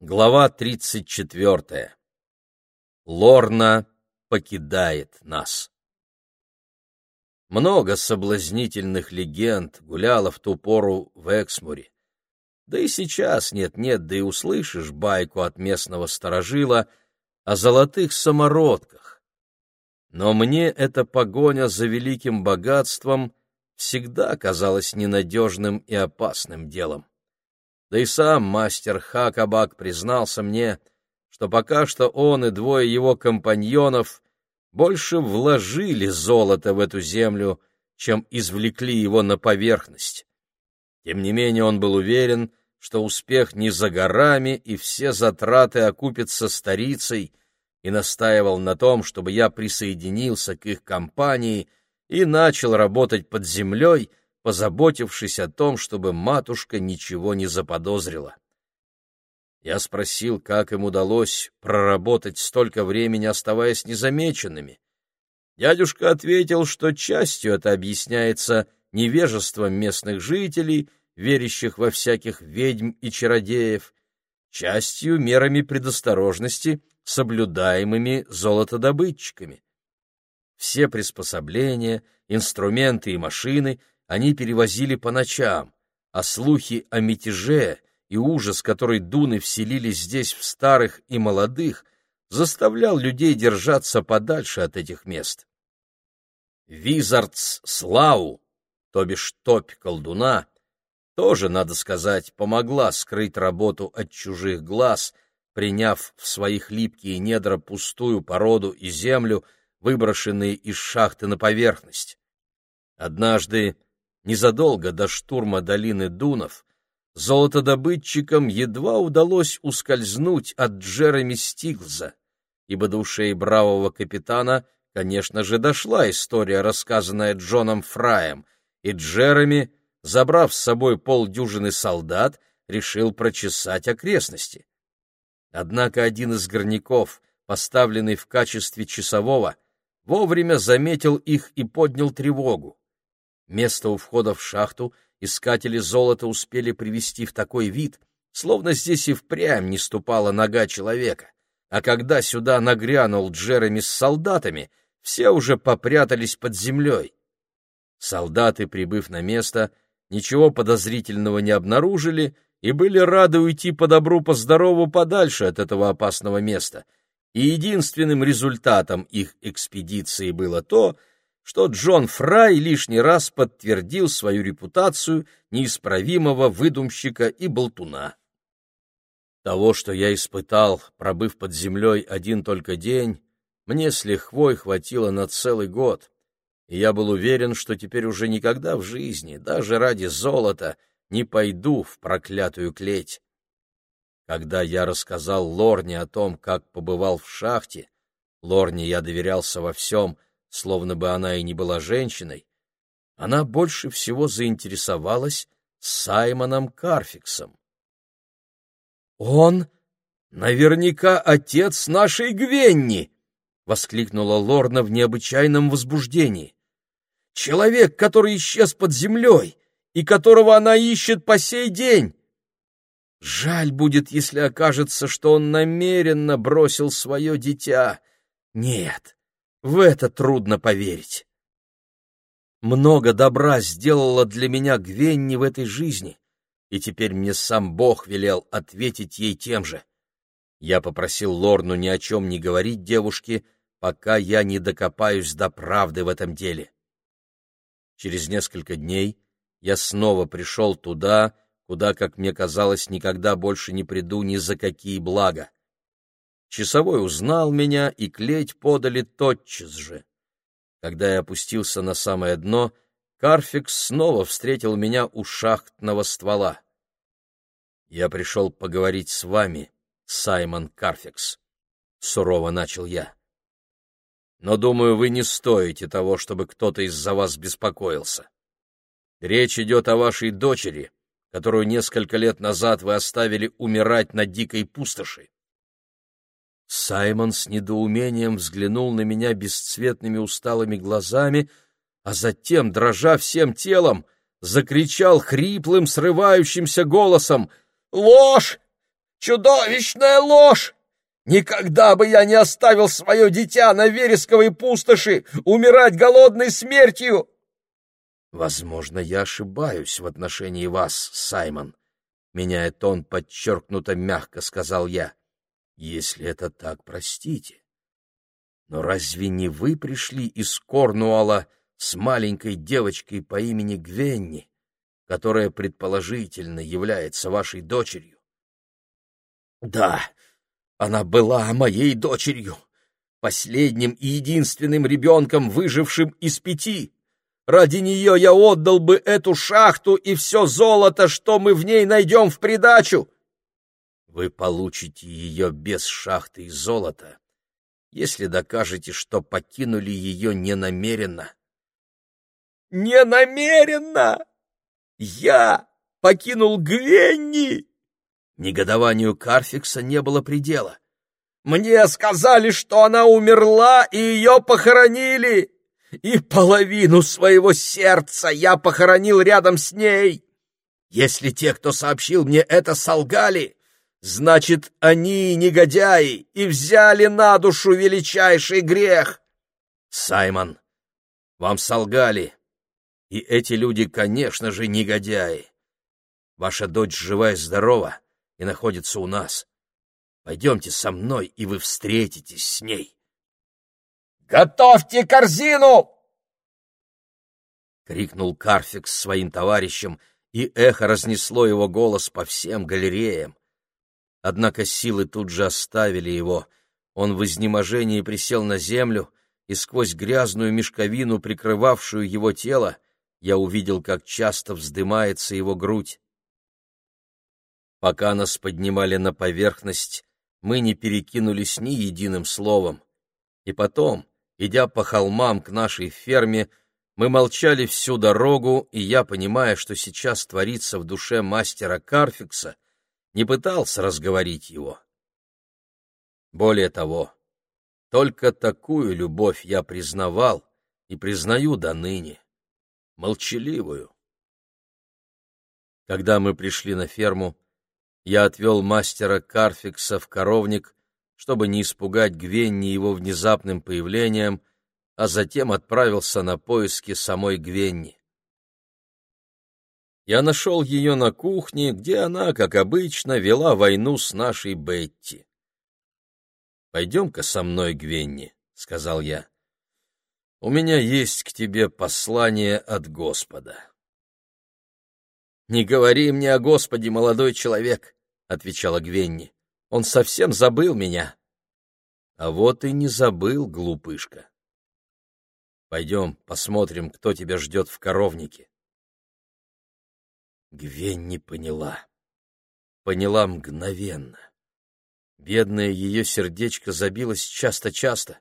Глава 34. Лорна покидает нас. Много соблазнительных легенд гуляло в ту пору в Эксмуре. Да и сейчас нет-нет, да и услышишь байку от местного сторожила о золотых самородках. Но мне эта погоня за великим богатством всегда казалась ненадежным и опасным делом. Да и сам мастер Хакабак признался мне, что пока что он и двое его компаньонов больше вложили золото в эту землю, чем извлекли его на поверхность. Тем не менее он был уверен, что успех не за горами и все затраты окупятся старицей, и настаивал на том, чтобы я присоединился к их компании и начал работать под землей, позаботившись о том, чтобы матушка ничего не заподозрила. Я спросил, как им удалось проработать столько времени, оставаясь незамеченными. Дядюшка ответил, что частью это объясняется невежеством местных жителей, верящих во всяких ведьм и чародеев, частью мерами предосторожности, соблюдаемыми золотодобытчиками. Все приспособления, инструменты и машины — они перевозили по ночам, а слухи о мятеже и ужас, который дуны вселились здесь в старых и молодых, заставлял людей держаться подальше от этих мест. Визардс Слау, то бишь топь колдуна, тоже, надо сказать, помогла скрыть работу от чужих глаз, приняв в своих липкие недра пустую породу и землю, выброшенные из шахты на поверхность. Однажды Незадолго до штурма долины Дунов золотодобытчикам едва удалось ускользнуть от Джереми Стиглза, ибо до ушей бравого капитана, конечно же, дошла история, рассказанная Джоном Фраем, и Джереми, забрав с собой полдюжины солдат, решил прочесать окрестности. Однако один из горняков, поставленный в качестве часового, вовремя заметил их и поднял тревогу. Место у входа в шахту искатели золота успели привести в такой вид, словно здесь и впрямь не ступала нога человека. А когда сюда нагрянул Джереми с солдатами, все уже попрятались под землей. Солдаты, прибыв на место, ничего подозрительного не обнаружили и были рады уйти по добру, по здорову подальше от этого опасного места. И единственным результатом их экспедиции было то, что Джон Фрай лишний раз подтвердил свою репутацию неисправимого выдумщика и болтуна. Того, что я испытал, пробыв под землей один только день, мне с лихвой хватило на целый год, и я был уверен, что теперь уже никогда в жизни, даже ради золота, не пойду в проклятую клеть. Когда я рассказал Лорне о том, как побывал в шахте, Лорне я доверялся во всем — словно бы она и не была женщиной, она больше всего заинтересовалась Саймоном Карфиксом. «Он наверняка отец нашей Гвенни!» — воскликнула Лорна в необычайном возбуждении. «Человек, который исчез под землей и которого она ищет по сей день!» Жаль будет, если окажется, что он намеренно бросил свое дитя. Нет, в это трудно поверить. Много добра сделала для меня Гвенни в этой жизни, и теперь мне сам Бог велел ответить ей тем же. Я попросил Лорну ни о чем не говорить девушке, пока я не докопаюсь до правды в этом деле. Через несколько дней я снова пришел туда, куда, как мне казалось, никогда больше не приду ни за какие блага. Часовой узнал меня, и клеть подали тотчас же. Когда я опустился на самое дно, Карфикс снова встретил меня у шахтного ствола. «Я пришел поговорить с вами, Саймон Карфикс», — сурово начал я. «Но, думаю, вы не стоите того, чтобы кто-то из-за вас беспокоился. Речь идет о вашей дочери, которую несколько лет назад вы оставили умирать на дикой пустоши. Саймон с недоумением взглянул на меня бесцветными усталыми глазами, а затем, дрожа всем телом, закричал хриплым, срывающимся голосом «Ложь! Чудовищная ложь! Никогда бы я не оставил свое дитя на вересковой пустоши умирать голодной смертью!» «Возможно, я ошибаюсь в отношении вас, Саймон», — меняя тон подчеркнуто мягко сказал я. «Если это так, простите. Но разве не вы пришли из Корнуолла с маленькой девочкой по имени Гвенни, которая предположительно является вашей дочерью?» «Да, она была моей дочерью, последним и единственным ребенком, выжившим из пяти. Ради нее я отдал бы эту шахту и все золото, что мы в ней найдем в придачу. Вы получите ее без шахты и золота, если докажете, что покинули ее ненамеренно. Ненамеренно! Я покинул Гвенни! Негодованию Карфикса не было предела. Мне сказали, что она умерла, и ее похоронили и половину своего сердца я похоронил рядом с ней. Если те, кто сообщил мне это, солгали, значит, они негодяи и взяли на душу величайший грех. Саймон, вам солгали, и эти люди, конечно же, негодяи. Ваша дочь жива и здорова и находится у нас. Пойдемте со мной, и вы встретитесь с ней. «Готовьте корзину!» — крикнул Карфикс своим товарищам, и эхо разнесло его голос по всем галереям. Однако силы тут же оставили его. Он в изнеможении присел на землю, и сквозь грязную мешковину, прикрывавшую его тело, я увидел, как часто вздымается его грудь. Пока нас поднимали на поверхность, мы не перекинулись ни единым словом. И потом, Идя по холмам к нашей ферме, мы молчали всю дорогу, и я, понимая, что сейчас творится в душе мастера Карфикса, не пытался разговорить его. Более того, только такую любовь я признавал и признаю до ныне, молчаливую. Когда мы пришли на ферму, я отвел мастера Карфикса в коровник чтобы не испугать Гвенни его внезапным появлением, а затем отправился на поиски самой Гвенни. Я нашел ее на кухне, где она, как обычно, вела войну с нашей Бетти. «Пойдем-ка со мной, Гвенни», — сказал я. «У меня есть к тебе послание от Господа». «Не говори мне о Господе, молодой человек», — отвечала Гвенни. Он совсем забыл меня. А вот и не забыл, глупышка. Пойдем посмотрим, кто тебя ждет в коровнике. Гвен не поняла. Поняла мгновенно. Бедное ее сердечко забилось часто-часто,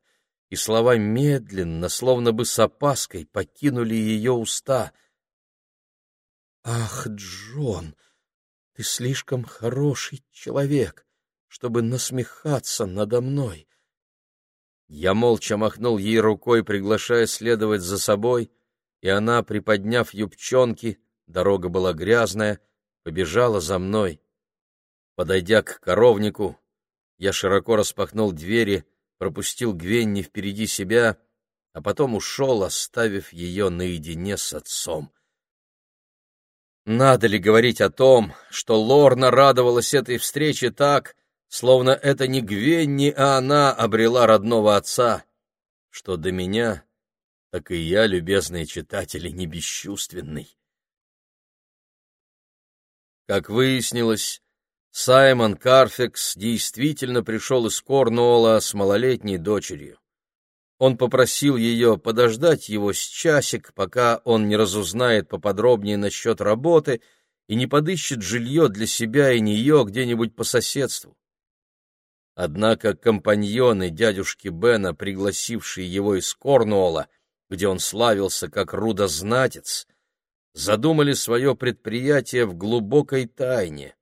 и слова медленно, словно бы с опаской, покинули ее уста. «Ах, Джон, ты слишком хороший человек чтобы насмехаться надо мной. Я молча махнул ей рукой, приглашая следовать за собой, и она, приподняв юбчонки, дорога была грязная, побежала за мной. Подойдя к коровнику, я широко распахнул двери, пропустил Гвенни впереди себя, а потом ушел, оставив ее наедине с отцом. Надо ли говорить о том, что Лорна радовалась этой встрече так, словно это не Гвенни, а она обрела родного отца, что до меня, так и я, любезные читатели, не бесчувственный. Как выяснилось, Саймон Карфекс действительно пришел из Корнуолла с малолетней дочерью. Он попросил ее подождать его с часик, пока он не разузнает поподробнее насчет работы и не подыщет жилье для себя и нее где-нибудь по соседству. Однако компаньоны дядюшки Бена, пригласившие его из Корнуолла, где он славился как рудознатец, задумали свое предприятие в глубокой тайне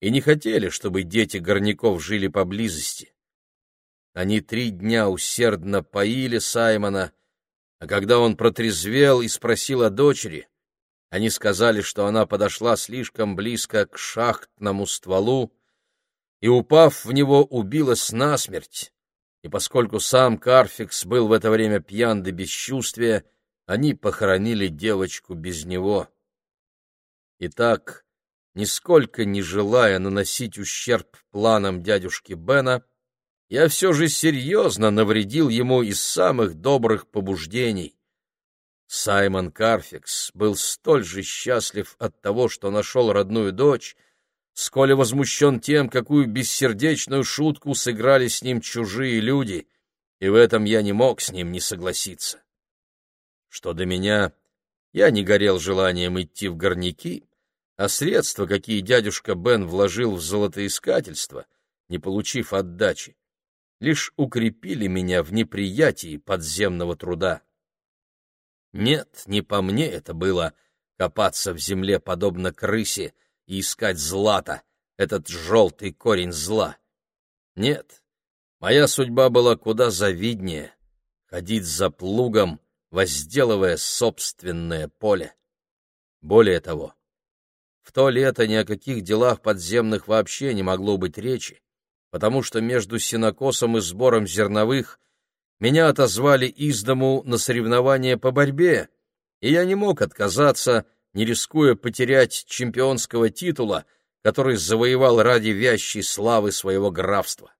и не хотели, чтобы дети горняков жили поблизости. Они три дня усердно поили Саймона, а когда он протрезвел и спросил о дочери, они сказали, что она подошла слишком близко к шахтному стволу, и, упав в него, убилась насмерть. И поскольку сам Карфикс был в это время пьян до бесчувствия, они похоронили девочку без него. Итак, нисколько не желая наносить ущерб планам дядюшки Бена, я все же серьезно навредил ему из самых добрых побуждений. Саймон Карфикс был столь же счастлив от того, что нашел родную дочь, сколь возмущен тем, какую бессердечную шутку сыграли с ним чужие люди, и в этом я не мог с ним не согласиться. Что до меня, я не горел желанием идти в горняки, а средства, какие дядюшка Бен вложил в золотоискательство, не получив отдачи, лишь укрепили меня в неприятии подземного труда. Нет, не по мне это было копаться в земле, подобно крысе, и искать злато, этот желтый корень зла. Нет, моя судьба была куда завиднее — ходить за плугом, возделывая собственное поле. Более того, в то лето ни о каких делах подземных вообще не могло быть речи, потому что между сенокосом и сбором зерновых меня отозвали из дому на соревнования по борьбе, и я не мог отказаться, не рискуя потерять чемпионского титула, который завоевал ради вящей славы своего графства.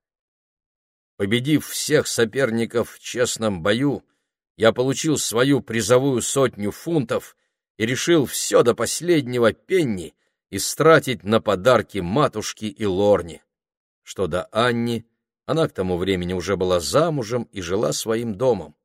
Победив всех соперников в честном бою, я получил свою призовую сотню фунтов и решил все до последнего пенни истратить на подарки матушке и Лорне. Что до Анни, она к тому времени уже была замужем и жила своим домом.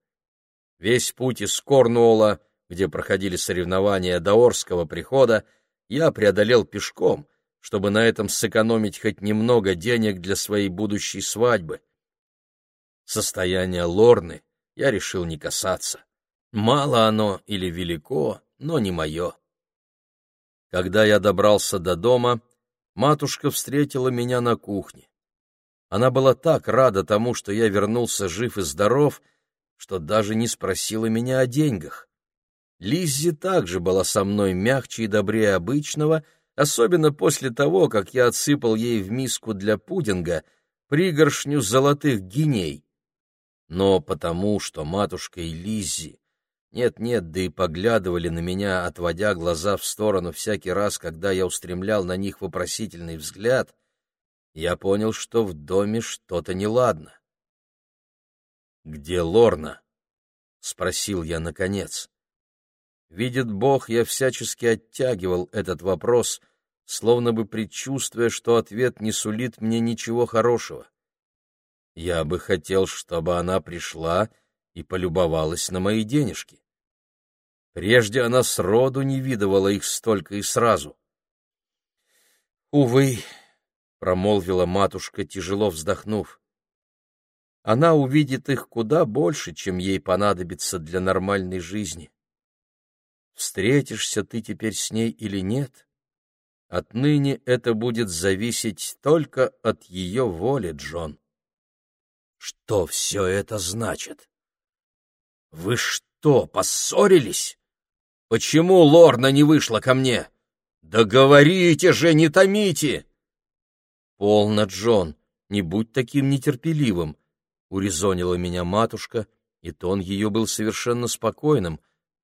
Весь путь из Корнуола, где проходили соревнования до Орского прихода, я преодолел пешком, чтобы на этом сэкономить хоть немного денег для своей будущей свадьбы. Состояние Лорны я решил не касаться. Мало оно или велико, но не мое. Когда я добрался до дома, матушка встретила меня на кухне. Она была так рада тому, что я вернулся жив и здоров, что даже не спросила меня о деньгах. Лиззи также была со мной мягче и добрее обычного, особенно после того, как я отсыпал ей в миску для пудинга пригоршню золотых гиней. Но потому, что матушка и Лиззи нет-нет, да и поглядывали на меня, отводя глаза в сторону всякий раз, когда я устремлял на них вопросительный взгляд, я понял, что в доме что-то неладно. «Где Лорна?» — спросил я наконец. Видит Бог, я всячески оттягивал этот вопрос, словно бы предчувствуя, что ответ не сулит мне ничего хорошего. Я бы хотел, чтобы она пришла и полюбовалась на мои денежки. Прежде она сроду не видывала их столько и сразу. «Увы», — промолвила матушка, тяжело вздохнув, — «она увидит их куда больше, чем ей понадобится для нормальной жизни. Встретишься ты теперь с ней или нет, отныне это будет зависеть только от ее воли, Джон». «Что все это значит? Вы что, поссорились?» Почему Лорна не вышла ко мне? Да говорите же, не томите!» «Полно, Джон, не будь таким нетерпеливым», — урезонила меня матушка, и тон ее был совершенно спокойным,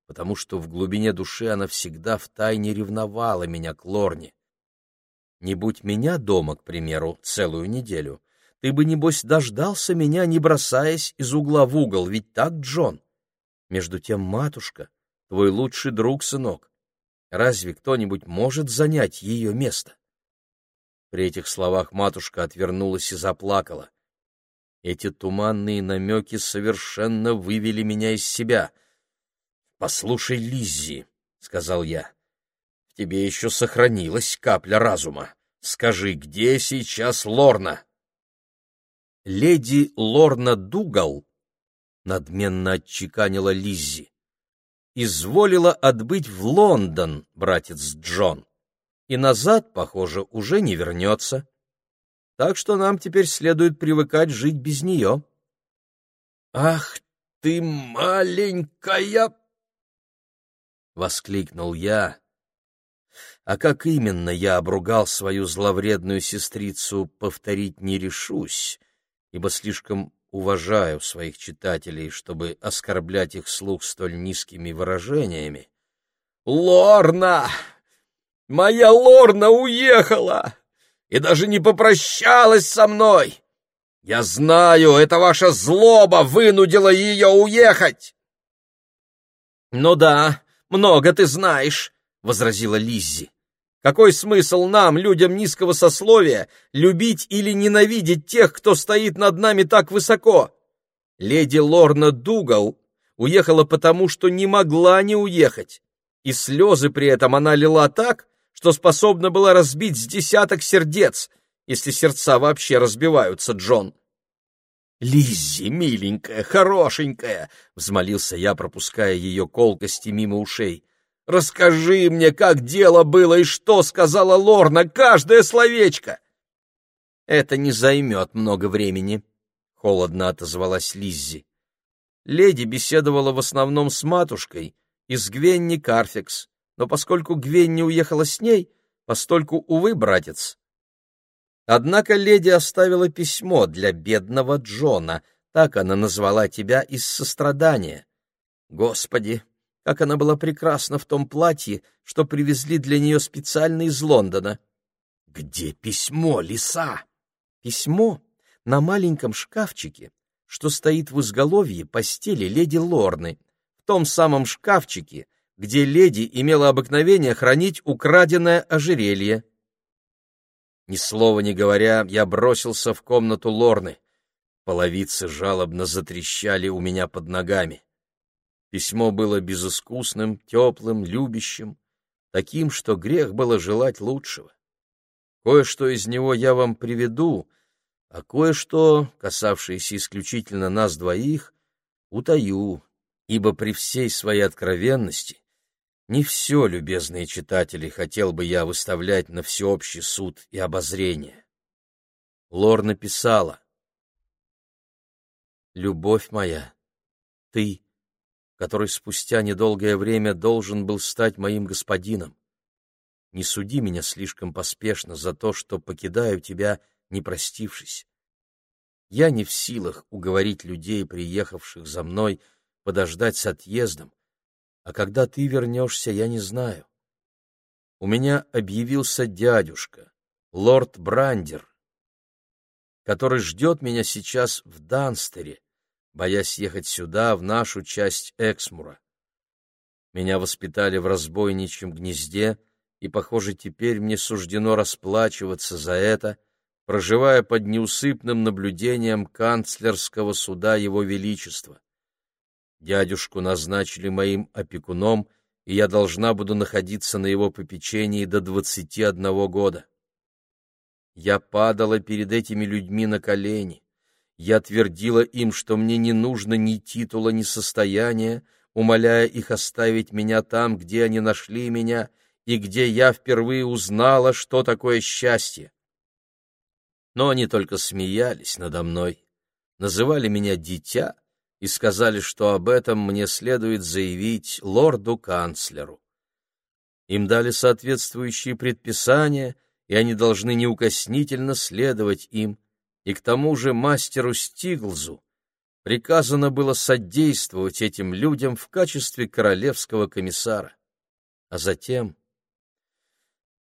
потому что в глубине души она всегда втайне ревновала меня к Лорне. «Не будь меня дома, к примеру, целую неделю, ты бы, небось, дождался меня, не бросаясь из угла в угол, ведь так, Джон?» Между тем матушка твой лучший друг, сынок. Разве кто-нибудь может занять ее место? При этих словах матушка отвернулась и заплакала. Эти туманные намеки совершенно вывели меня из себя. — Послушай, Лиззи, — сказал я, — в тебе еще сохранилась капля разума. Скажи, где сейчас Лорна? Леди Лорна Дугал надменно отчеканила Лиззи изволила отбыть в Лондон, братец Джон, и назад, похоже, уже не вернется. Так что нам теперь следует привыкать жить без нее. — Ах ты маленькая! — воскликнул я. а как именно я обругал свою зловредную сестрицу, повторить не решусь, ибо слишком уважаю своих читателей, чтобы оскорблять их слух столь низкими выражениями. «Лорна! Моя Лорна уехала и даже не попрощалась со мной! Я знаю, это ваша злоба вынудила ее уехать!» «Ну да, много ты знаешь», — возразила Лиззи. «Какой смысл нам, людям низкого сословия, любить или ненавидеть тех, кто стоит над нами так высоко? Леди Лорна Дугал уехала потому, что не могла не уехать, и слезы при этом она лила так, что способна была разбить с десяток сердец, если сердца вообще разбиваются, Джон. «Лиззи, миленькая, хорошенькая!» — взмолился я, пропуская ее колкости мимо ушей. «Расскажи мне, как дело было и что сказала Лорна, каждое словечко!» «Это не займет много времени», — холодно отозвалась Лиззи. Леди беседовала в основном с матушкой и с Гвенни Карфикс, но поскольку Гвенни уехала с ней, постольку, увы, братец, Однако леди оставила письмо для бедного Джона, так она назвала тебя из сострадания. Господи, как она была прекрасна в том платье, что привезли для нее специально из Лондона. Где письмо, лиса? Письмо на маленьком шкафчике, что стоит в изголовье постели леди Лорны, в том самом шкафчике, где леди имела обыкновение хранить украденное ожерелье. Ни слова не говоря, я бросился в комнату Лорны. Половицы жалобно затрещали у меня под ногами. Письмо было безыскусным, теплым, любящим, таким, что грех было желать лучшего. Кое-что из него я вам приведу, а кое-что, касавшееся исключительно нас двоих, утаю, ибо при всей своей откровенности не все, любезные читатели, хотел бы я выставлять на всеобщий суд и обозрение. Лор написала. «Любовь моя, ты, который спустя недолгое время должен был стать моим господином, не суди меня слишком поспешно за то, что покидаю тебя, не простившись. Я не в силах уговорить людей, приехавших за мной, подождать с отъездом, а когда ты вернешься, я не знаю. У меня объявился дядюшка, лорд Брандер, который ждет меня сейчас в Данстере, боясь ехать сюда, в нашу часть Эксмура. Меня воспитали в разбойничьем гнезде, и, похоже, теперь мне суждено расплачиваться за это, проживая под неусыпным наблюдением канцлерского суда Его Величества. Дядюшку назначили моим опекуном, и я должна буду находиться на его попечении до двадцати одного года. Я падала перед этими людьми на колени. Я твердила им, что мне не нужно ни титула, ни состояния, умоляя их оставить меня там, где они нашли меня, и где я впервые узнала, что такое счастье. Но они только смеялись надо мной, называли меня «дитя», и сказали, что об этом мне следует заявить лорду-канцлеру. Им дали соответствующие предписания, и они должны неукоснительно следовать им, и к тому же мастеру Стиглзу приказано было содействовать этим людям в качестве королевского комиссара. А затем...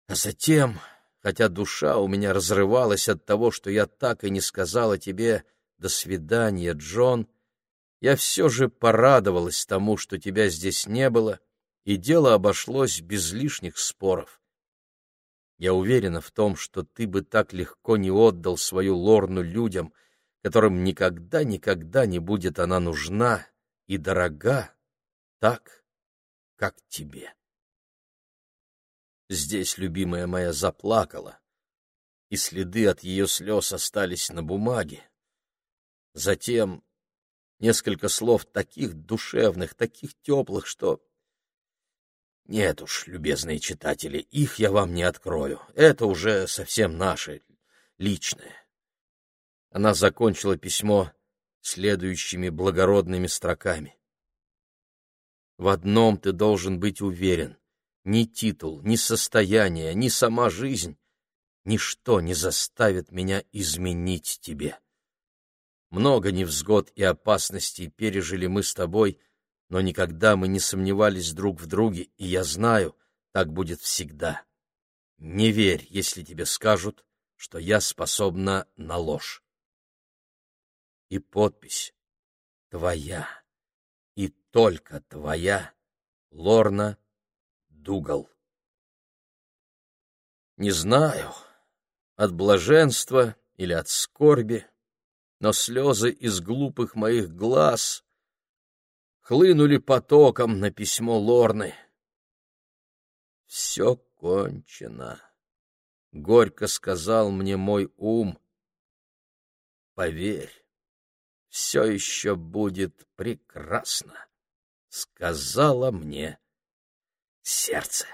А затем, хотя душа у меня разрывалась от того, что я так и не сказала тебе «до свидания, Джон», я все же порадовалась тому, что тебя здесь не было, и дело обошлось без лишних споров. Я уверена в том, что ты бы так легко не отдал свою лорну людям, которым никогда-никогда не будет она нужна и дорога, так, как тебе. Здесь любимая моя заплакала, и следы от ее слез остались на бумаге. Затем несколько слов таких душевных, таких теплых, что... Нет уж, любезные читатели, их я вам не открою. Это уже совсем наше, личное. Она закончила письмо следующими благородными строками. В одном ты должен быть уверен. ни титул, ни состояние, ни сама жизнь, ничто не заставит меня изменить тебе. Много невзгод и опасностей пережили мы с тобой, но никогда мы не сомневались друг в друге, и я знаю, так будет всегда. Не верь, если тебе скажут, что я способна на ложь. И подпись твоя, и только твоя, Лорна Дугал. Не знаю, от блаженства или от скорби, но слезы из глупых моих глаз хлынули потоком на письмо Лорны. Все кончено, — горько сказал мне мой ум. Поверь, все еще будет прекрасно, — сказала мне сердце.